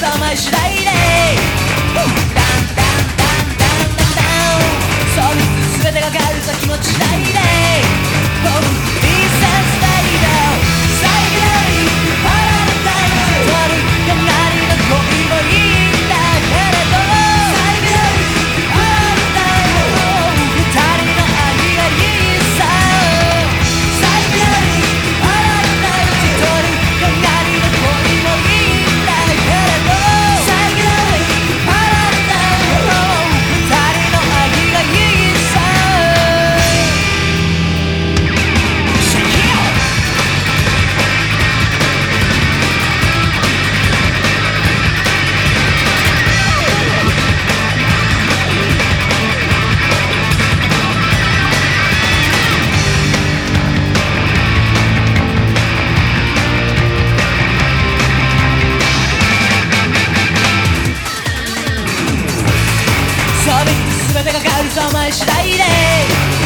覚ましだいね全てが変わるぞお前次第で